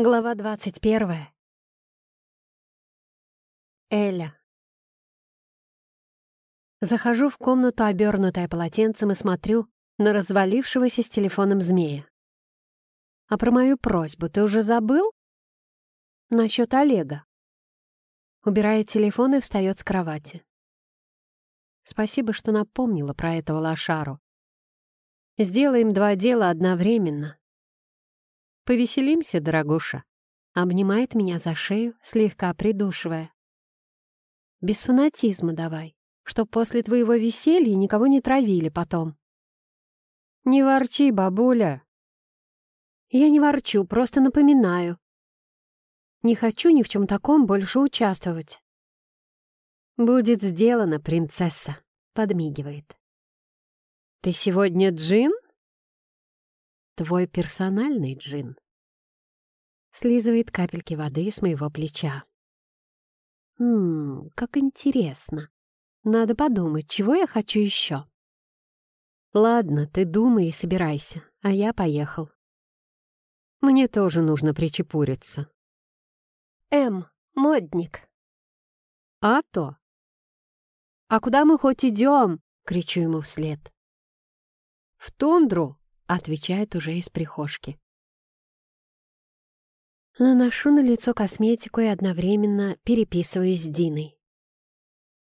Глава двадцать первая. Эля. Захожу в комнату, обернутая полотенцем, и смотрю на развалившегося с телефоном змея. А про мою просьбу ты уже забыл? Насчет Олега. Убирает телефон и встает с кровати. Спасибо, что напомнила про этого лошару. Сделаем два дела одновременно. «Повеселимся, дорогуша», — обнимает меня за шею, слегка придушивая. «Без фанатизма давай, чтоб после твоего веселья никого не травили потом». «Не ворчи, бабуля». «Я не ворчу, просто напоминаю. Не хочу ни в чем таком больше участвовать». «Будет сделано, принцесса», — подмигивает. «Ты сегодня джин?» Твой персональный джин. Слизывает капельки воды с моего плеча. Ммм, как интересно. Надо подумать, чего я хочу еще. Ладно, ты думай и собирайся, а я поехал. Мне тоже нужно причепуриться. М, модник. А то. А куда мы хоть идем? Кричу ему вслед. В тундру, Отвечает уже из прихожки. Наношу на лицо косметику и одновременно переписываюсь с Диной.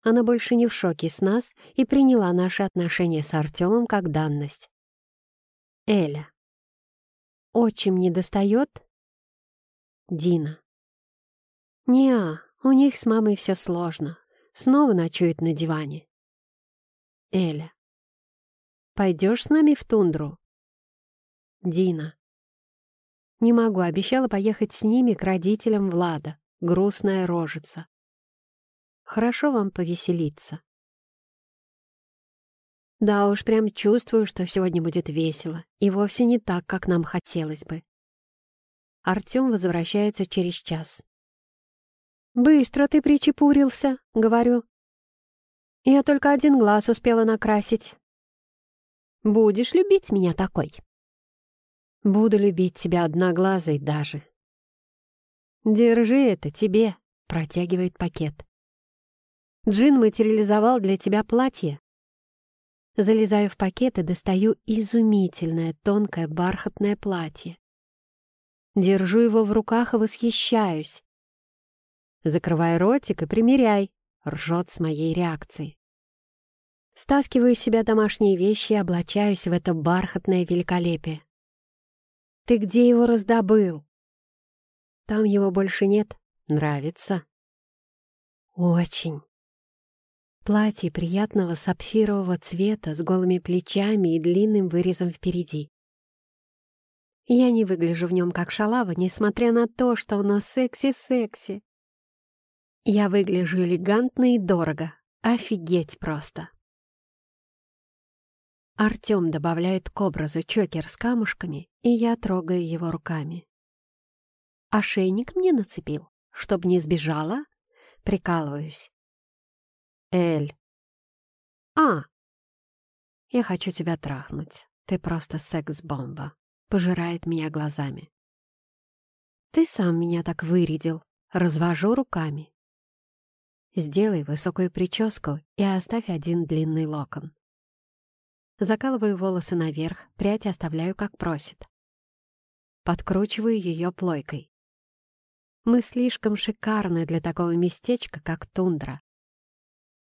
Она больше не в шоке с нас и приняла наши отношения с Артемом как данность. Эля. Отчим не достает? Дина. Неа, у них с мамой все сложно. Снова ночует на диване. Эля. Пойдешь с нами в тундру? Дина. Не могу, обещала поехать с ними к родителям Влада. Грустная рожица. Хорошо вам повеселиться. Да уж, прям чувствую, что сегодня будет весело, и вовсе не так, как нам хотелось бы. Артем возвращается через час. «Быстро ты причепурился», — говорю. «Я только один глаз успела накрасить». «Будешь любить меня такой?» Буду любить тебя одноглазой даже. Держи это тебе, протягивает пакет. Джин материализовал для тебя платье. Залезаю в пакет и достаю изумительное тонкое бархатное платье. Держу его в руках и восхищаюсь. Закрывай ротик и примеряй, ржет с моей реакцией. Стаскиваю с себя домашние вещи и облачаюсь в это бархатное великолепие. Ты где его раздобыл? Там его больше нет. Нравится? Очень. Платье приятного сапфирового цвета с голыми плечами и длинным вырезом впереди. Я не выгляжу в нем как шалава, несмотря на то, что оно секси-секси. Я выгляжу элегантно и дорого. Офигеть просто. Артем добавляет к образу чокер с камушками, и я трогаю его руками. Ошейник мне нацепил, чтоб не сбежала? Прикалываюсь. Эль. А. Я хочу тебя трахнуть. Ты просто секс-бомба. Пожирает меня глазами. Ты сам меня так вырядил. Развожу руками. Сделай высокую прическу и оставь один длинный локон. Закалываю волосы наверх, прядь оставляю, как просит. Подкручиваю ее плойкой. Мы слишком шикарны для такого местечка, как тундра.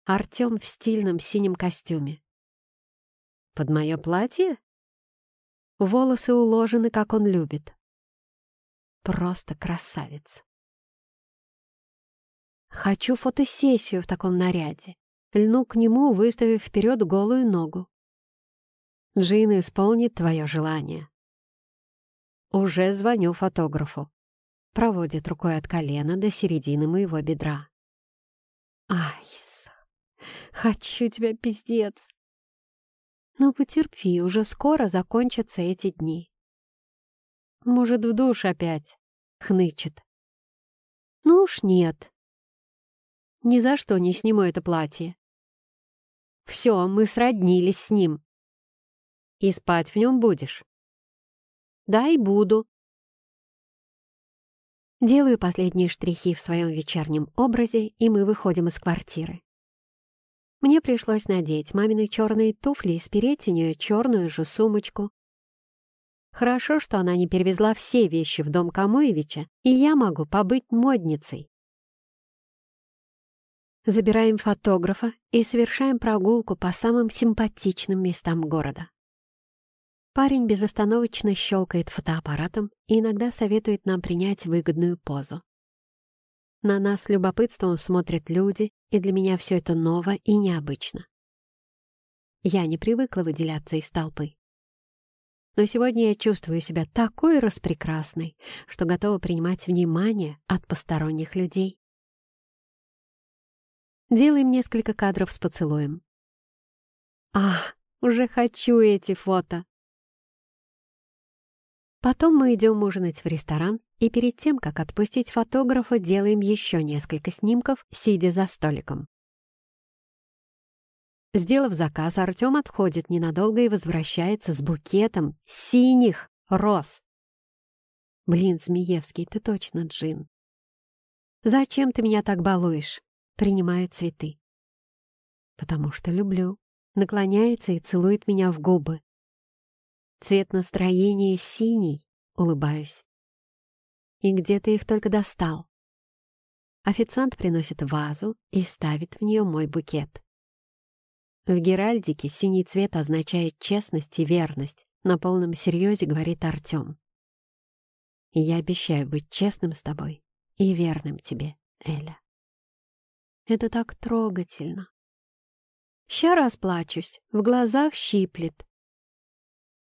Артем в стильном синем костюме. Под мое платье? Волосы уложены, как он любит. Просто красавец. Хочу фотосессию в таком наряде. Льну к нему, выставив вперед голую ногу. Джин исполнит твое желание. Уже звоню фотографу. Проводит рукой от колена до середины моего бедра. Айс, хочу тебя, пиздец. Но потерпи, уже скоро закончатся эти дни. Может, в душ опять? Хнычет. Ну уж нет. Ни за что не сниму это платье. Все, мы сроднились с ним. И спать в нем будешь? Да, и буду. Делаю последние штрихи в своем вечернем образе, и мы выходим из квартиры. Мне пришлось надеть мамины черные туфли и спереть у нее черную же сумочку. Хорошо, что она не перевезла все вещи в дом Камуевича, и я могу побыть модницей. Забираем фотографа и совершаем прогулку по самым симпатичным местам города. Парень безостановочно щелкает фотоаппаратом и иногда советует нам принять выгодную позу. На нас любопытством смотрят люди, и для меня все это ново и необычно. Я не привыкла выделяться из толпы. Но сегодня я чувствую себя такой распрекрасной, что готова принимать внимание от посторонних людей. Делаем несколько кадров с поцелуем. Ах, уже хочу эти фото. Потом мы идем ужинать в ресторан, и перед тем, как отпустить фотографа, делаем еще несколько снимков, сидя за столиком. Сделав заказ, Артем отходит ненадолго и возвращается с букетом синих роз. «Блин, Змеевский, ты точно джин. Зачем ты меня так балуешь?» Принимает цветы. «Потому что люблю». Наклоняется и целует меня в губы. Цвет настроения синий, улыбаюсь. И где ты их только достал? Официант приносит вазу и ставит в нее мой букет. В геральдике синий цвет означает честность и верность, на полном серьезе говорит Артем. Я обещаю быть честным с тобой и верным тебе, Эля. Это так трогательно. Ща расплачусь, в глазах щиплет.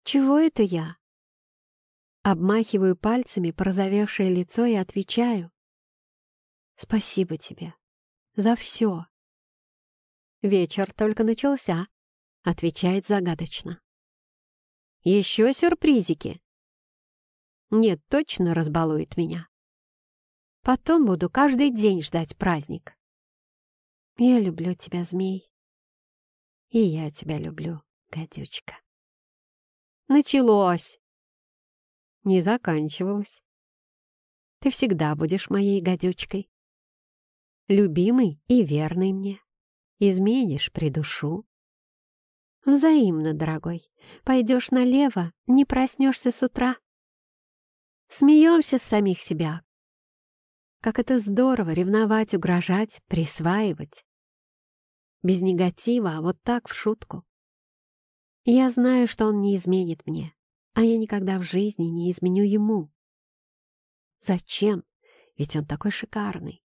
«Чего это я?» Обмахиваю пальцами порозовевшее лицо и отвечаю. «Спасибо тебе. За все». «Вечер только начался», — отвечает загадочно. «Еще сюрпризики?» «Нет, точно разбалует меня. Потом буду каждый день ждать праздник». «Я люблю тебя, змей». «И я тебя люблю, гадючка». Началось. Не заканчивалось. Ты всегда будешь моей гадючкой. Любимый и верный мне. Изменишь, придушу. Взаимно, дорогой. Пойдешь налево, не проснешься с утра. Смеемся с самих себя. Как это здорово ревновать, угрожать, присваивать. Без негатива, а вот так в шутку. Я знаю, что он не изменит мне, а я никогда в жизни не изменю ему. Зачем? Ведь он такой шикарный.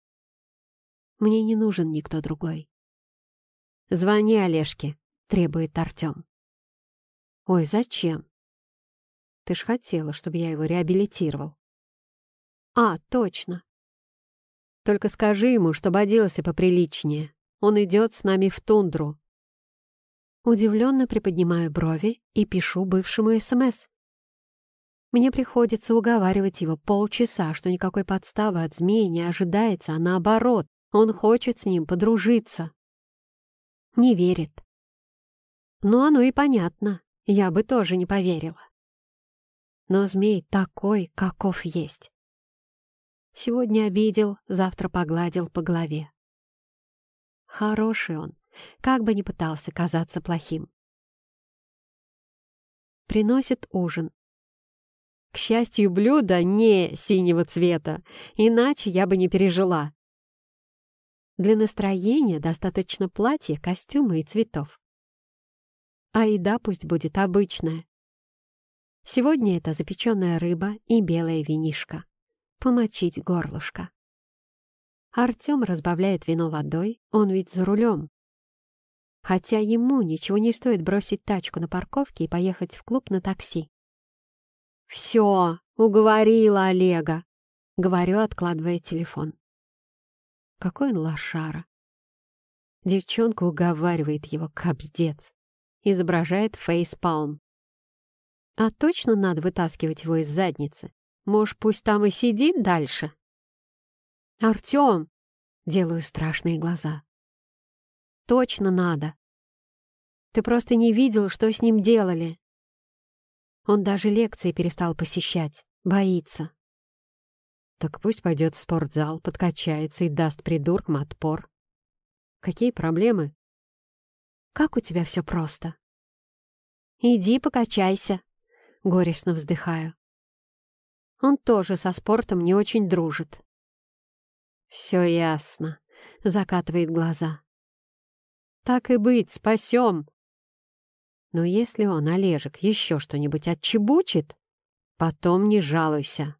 Мне не нужен никто другой. «Звони Олежке», — требует Артем. «Ой, зачем?» «Ты ж хотела, чтобы я его реабилитировал». «А, точно. Только скажи ему, чтобы оделся поприличнее. Он идет с нами в тундру, Удивленно приподнимаю брови и пишу бывшему СМС. Мне приходится уговаривать его полчаса, что никакой подставы от змеи не ожидается, а наоборот, он хочет с ним подружиться. Не верит. Ну, оно и понятно, я бы тоже не поверила. Но змей такой, каков есть. Сегодня обидел, завтра погладил по голове. Хороший он, как бы ни пытался казаться плохим. Приносит ужин. К счастью, блюдо не синего цвета, иначе я бы не пережила. Для настроения достаточно платья, костюма и цветов. А еда пусть будет обычная. Сегодня это запеченная рыба и белая винишка. Помочить горлышко. Артем разбавляет вино водой, он ведь за рулем. Хотя ему ничего не стоит бросить тачку на парковке и поехать в клуб на такси. «Все, уговорила Олега», — говорю, откладывая телефон. Какой он лошара. Девчонка уговаривает его, капздец. Изображает фейспалм. А точно надо вытаскивать его из задницы? Может, пусть там и сидит дальше? «Артем!» — делаю страшные глаза. Точно надо. Ты просто не видел, что с ним делали. Он даже лекции перестал посещать, боится. Так пусть пойдет в спортзал, подкачается и даст придуркам отпор. Какие проблемы? Как у тебя все просто. Иди покачайся, горестно вздыхаю. Он тоже со спортом не очень дружит. Все ясно, закатывает глаза. Так и быть, спасем. Но если он, Олежек, еще что-нибудь отчебучит, потом не жалуйся.